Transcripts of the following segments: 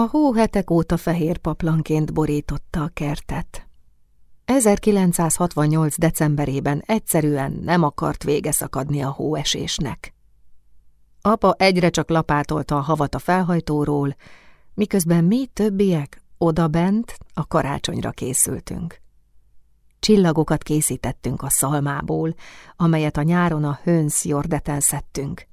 A hó hetek óta fehér paplanként borította a kertet. 1968. decemberében egyszerűen nem akart vége szakadni a hóesésnek. Apa egyre csak lapátolta a havat a felhajtóról, miközben mi többiek odabent a karácsonyra készültünk. Csillagokat készítettünk a szalmából, amelyet a nyáron a Hönsz Jordeten szedtünk.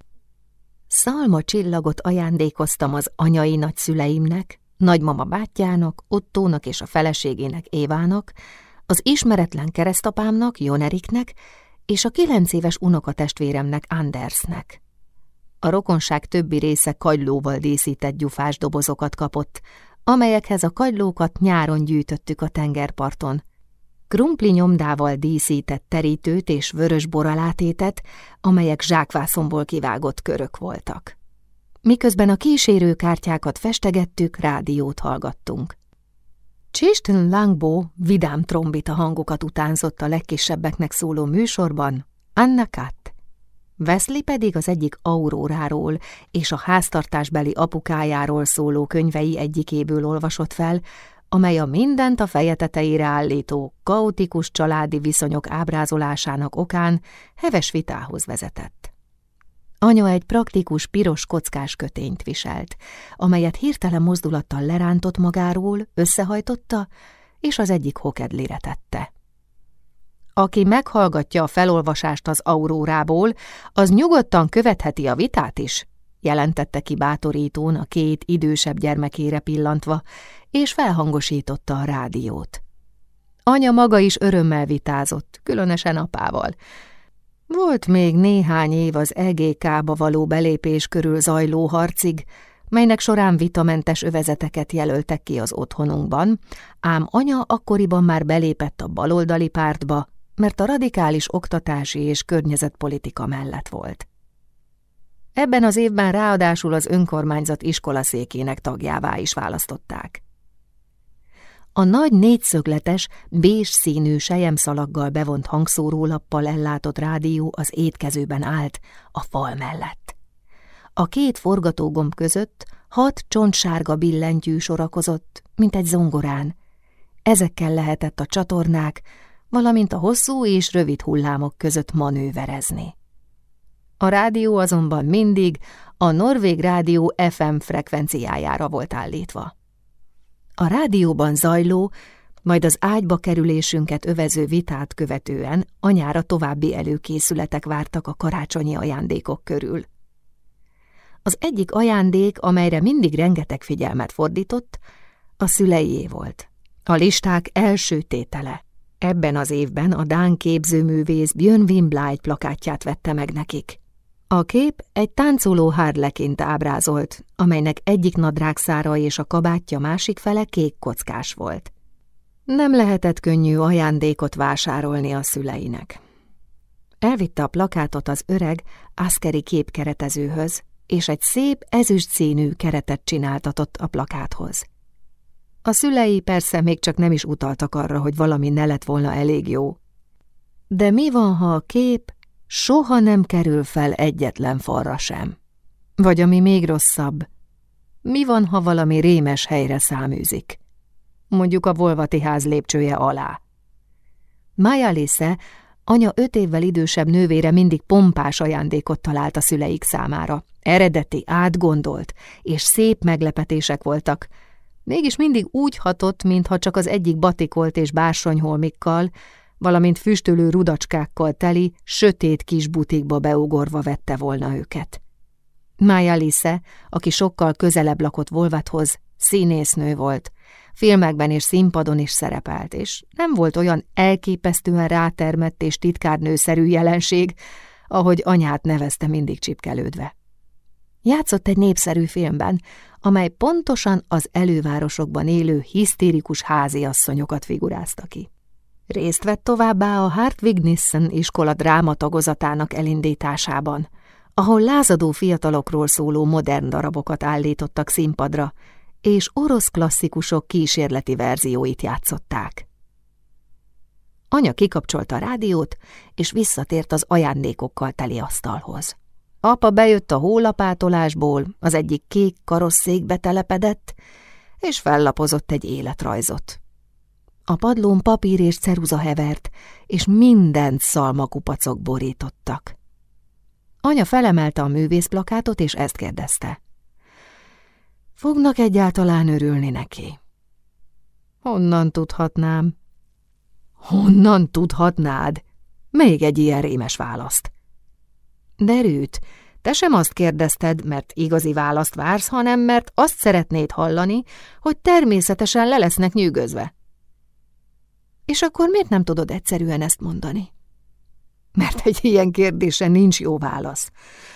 Szalma csillagot ajándékoztam az anyai nagyszüleimnek, nagymama bátyjának, Ottónak és a feleségének Évának, az ismeretlen keresztapámnak, Joneriknek, és a kilenc éves unokatestvéremnek, Andersnek. A rokonság többi része kagylóval díszített gyufás dobozokat kapott, amelyekhez a kagylókat nyáron gyűjtöttük a tengerparton. Krumpli nyomdával díszített terítőt és vörös boralátétet, amelyek zsákvászomból kivágott körök voltak. Miközben a kísérőkártyákat festegettük, rádiót hallgattunk. Csisten Langbo vidám trombita hangokat utánzott a legkisebbeknek szóló műsorban, Anna Kat. Wesley pedig az egyik auróráról és a háztartásbeli apukájáról szóló könyvei egyikéből olvasott fel, amely a mindent a feje tetejére állító, kaotikus családi viszonyok ábrázolásának okán heves vitához vezetett. Anya egy praktikus piros kockás kötényt viselt, amelyet hirtelen mozdulattal lerántott magáról, összehajtotta, és az egyik hokedlire tette. Aki meghallgatja a felolvasást az aurórából, az nyugodtan követheti a vitát is, jelentette ki bátorítón a két idősebb gyermekére pillantva, és felhangosította a rádiót. Anya maga is örömmel vitázott, különösen apával. Volt még néhány év az EGK-ba való belépés körül zajló harcig, melynek során vitamentes övezeteket jelöltek ki az otthonunkban, ám anya akkoriban már belépett a baloldali pártba, mert a radikális oktatási és környezetpolitika mellett volt. Ebben az évben ráadásul az önkormányzat iskolaszékének tagjává is választották. A nagy négyszögletes, bés színű sejemszalaggal bevont hangszórólappal ellátott rádió az étkezőben állt, a fal mellett. A két forgatógomb között hat csontsárga billentyű sorakozott, mint egy zongorán. Ezekkel lehetett a csatornák, valamint a hosszú és rövid hullámok között manőverezni. A rádió azonban mindig a Norvég Rádió FM frekvenciájára volt állítva. A rádióban zajló, majd az ágyba kerülésünket övező vitát követően anyára további előkészületek vártak a karácsonyi ajándékok körül. Az egyik ajándék, amelyre mindig rengeteg figyelmet fordított, a szüleié volt. A listák első tétele. Ebben az évben a Dán képzőművész Björn Wimbleit plakátját vette meg nekik. A kép egy táncoló hárlekint ábrázolt, amelynek egyik nadrágszára és a kabátja másik fele kék kockás volt. Nem lehetett könnyű ajándékot vásárolni a szüleinek. Elvitte a plakátot az öreg, aszkeri képkeretezőhöz, és egy szép ezüst színű keretet csináltatott a plakáthoz. A szülei persze még csak nem is utaltak arra, hogy valami ne lett volna elég jó. De mi van, ha a kép soha nem kerül fel egyetlen falra sem? Vagy ami még rosszabb, mi van, ha valami rémes helyre száműzik? Mondjuk a volvati ház lépcsője alá. Mája Lise, anya öt évvel idősebb nővére mindig pompás ajándékot talált a szüleik számára. Eredeti, átgondolt, és szép meglepetések voltak, Mégis mindig úgy hatott, mintha csak az egyik batikolt és bársonyholmikkal, valamint füstölő rudacskákkal teli, sötét kis butikba beugorva vette volna őket. Mája Lise, aki sokkal közelebb lakott Volvathoz, színésznő volt, filmekben és színpadon is szerepelt, és nem volt olyan elképesztően rátermett és titkárnőszerű jelenség, ahogy anyát nevezte mindig csipkelődve. Játszott egy népszerű filmben, amely pontosan az elővárosokban élő hisztérikus háziasszonyokat figurázta ki. Részt vett továbbá a Hartwig Nissen iskola drámatagozatának elindításában, ahol lázadó fiatalokról szóló modern darabokat állítottak színpadra, és orosz klasszikusok kísérleti verzióit játszották. Anya kikapcsolta a rádiót, és visszatért az ajándékokkal teli asztalhoz. Apa bejött a hólapátolásból, az egyik kék karosszékbe telepedett, és fellapozott egy életrajzot. A padlón papír és ceruza hevert, és mindent szalmakupacok borítottak. Anya felemelte a művészplakátot, és ezt kérdezte. Fognak egyáltalán örülni neki? Honnan tudhatnám? Honnan tudhatnád? Még egy ilyen rémes választ. Derült, te sem azt kérdezted, mert igazi választ vársz, hanem mert azt szeretnéd hallani, hogy természetesen le lesznek nyűgözve. És akkor miért nem tudod egyszerűen ezt mondani? Mert egy ilyen kérdése nincs jó válasz.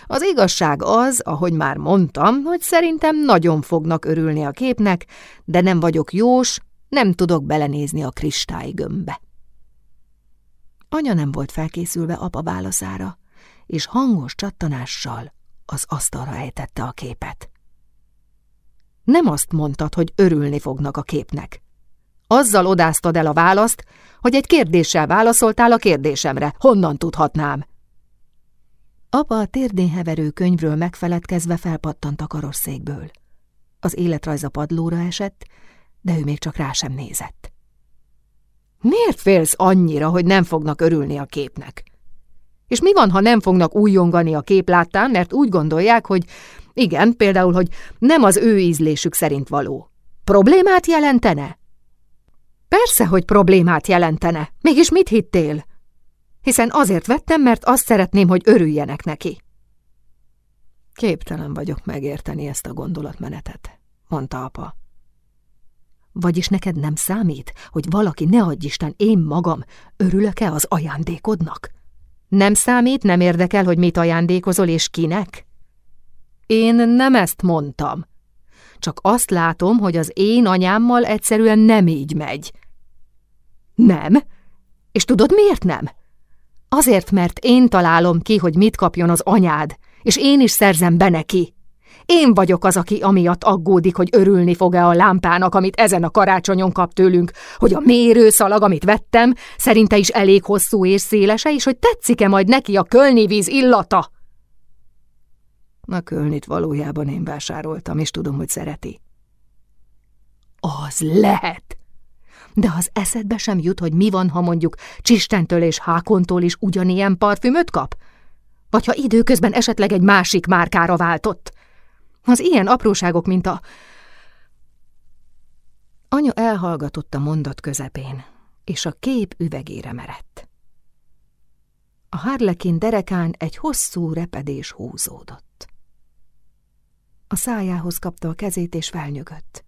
Az igazság az, ahogy már mondtam, hogy szerintem nagyon fognak örülni a képnek, de nem vagyok jós, nem tudok belenézni a kristálygömbbe. Anya nem volt felkészülve apa válaszára, és hangos csattanással az asztalra ejtette a képet. Nem azt mondtad, hogy örülni fognak a képnek. Azzal odáztad el a választ, hogy egy kérdéssel válaszoltál a kérdésemre. Honnan tudhatnám? Apa a térdén heverő könyvről megfeledkezve felpattant a karosszékből. Az életrajza padlóra esett, de ő még csak rá sem nézett. Miért félsz annyira, hogy nem fognak örülni a képnek? És mi van, ha nem fognak újjongani a kép láttán, mert úgy gondolják, hogy igen, például, hogy nem az ő ízlésük szerint való. Problémát jelentene? Persze, hogy problémát jelentene. Mégis mit hittél? Hiszen azért vettem, mert azt szeretném, hogy örüljenek neki. Képtelen vagyok megérteni ezt a gondolatmenetet, mondta apa. Vagyis neked nem számít, hogy valaki, ne adj Isten, én magam, örülök-e az ajándékodnak? Nem számít, nem érdekel, hogy mit ajándékozol és kinek? Én nem ezt mondtam. Csak azt látom, hogy az én anyámmal egyszerűen nem így megy. Nem? És tudod, miért nem? Azért, mert én találom ki, hogy mit kapjon az anyád, és én is szerzem be neki. Én vagyok az, aki amiatt aggódik, hogy örülni fog-e a lámpának, amit ezen a karácsonyon kap tőlünk, hogy a mérőszalag, amit vettem, szerinte is elég hosszú és szélese, és hogy tetszik-e majd neki a kölni víz illata. A kölnit valójában én vásároltam, és tudom, hogy szereti. Az lehet! De az eszedbe sem jut, hogy mi van, ha mondjuk Csistentől és Hákontól is ugyanilyen parfümöt kap? Vagy ha időközben esetleg egy másik márkára váltott? Az ilyen apróságok, mint a... Anya elhallgatott a mondat közepén, és a kép üvegére merett. A harlekin derekán egy hosszú repedés húzódott. A szájához kapta a kezét, és felnyögött.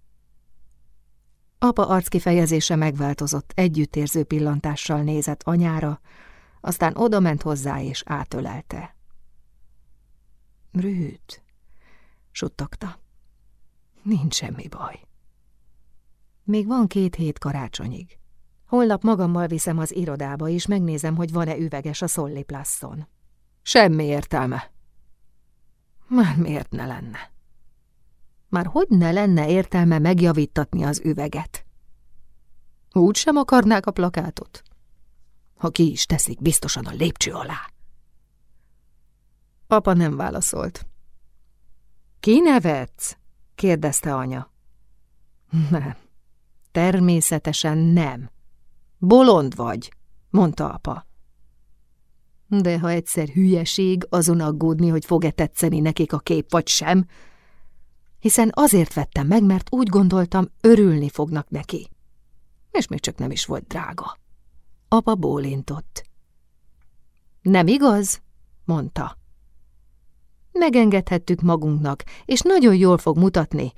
Apa arckifejezése megváltozott, együttérző pillantással nézett anyára, aztán odament hozzá és átölelte. Rűt, suttogta. Nincs semmi baj. Még van két hét karácsonyig. Holnap magammal viszem az irodába, és megnézem, hogy van-e üveges a Szolli Plasszon. Semmi értelme. Már miért ne lenne? Már hogy ne lenne értelme megjavítatni az üveget? Úgy sem akarnák a plakátot? Ha ki is teszik, biztosan a lépcső alá. Apa nem válaszolt. Ki nevetsz? kérdezte anya. Nem, természetesen nem. Bolond vagy, mondta apa. De ha egyszer hülyeség azon aggódni, hogy fog-e tetszeni nekik a kép, vagy sem, hiszen azért vettem meg, mert úgy gondoltam, örülni fognak neki. És még csak nem is volt drága. Apa bólintott. Nem igaz? mondta. Megengedhettük magunknak, és nagyon jól fog mutatni.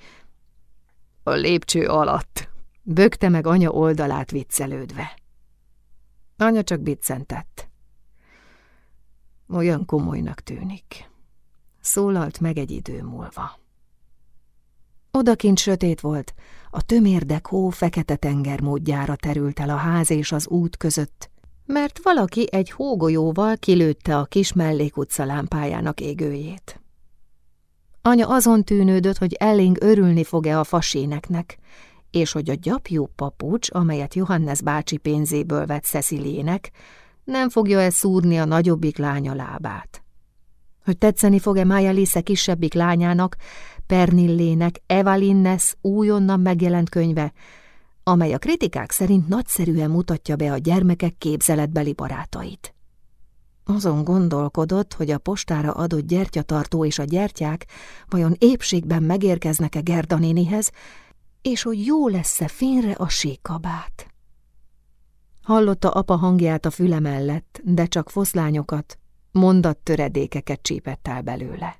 A lépcső alatt, bökte meg anya oldalát viccelődve. Anya csak biccentett. Olyan komolynak tűnik. Szólalt meg egy idő múlva. Odakint sötét volt, a tömérdek hó fekete tenger módjára terült el a ház és az út között, mert valaki egy hógolyóval kilőtte a kis mellékutca lámpájának égőjét. Anya azon tűnődött, hogy Elling örülni fog-e a faséneknek, és hogy a gyapjú papucs, amelyet Johannes bácsi pénzéből vett Cecilének, nem fogja-e szúrni a nagyobbik lánya lábát. Hogy tetszeni fog-e Mája Lise kisebbik lányának, Pernillének Evalinnes újonnan megjelent könyve, amely a kritikák szerint nagyszerűen mutatja be a gyermekek képzeletbeli barátait. Azon gondolkodott, hogy a postára adott gyertyatartó és a gyertyák vajon épségben megérkeznek-e Gerda nénihez, és hogy jó lesz-e fényre a sékabát. Hallotta apa hangját a füle mellett, de csak foszlányokat, mondattöredékeket csípett el belőle.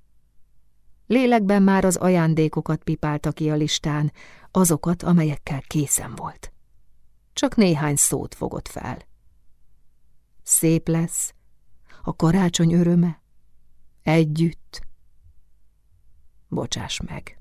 Lélekben már az ajándékokat pipálta ki a listán, azokat, amelyekkel készen volt. Csak néhány szót fogott fel. Szép lesz, a karácsony öröme, együtt. Bocsáss meg.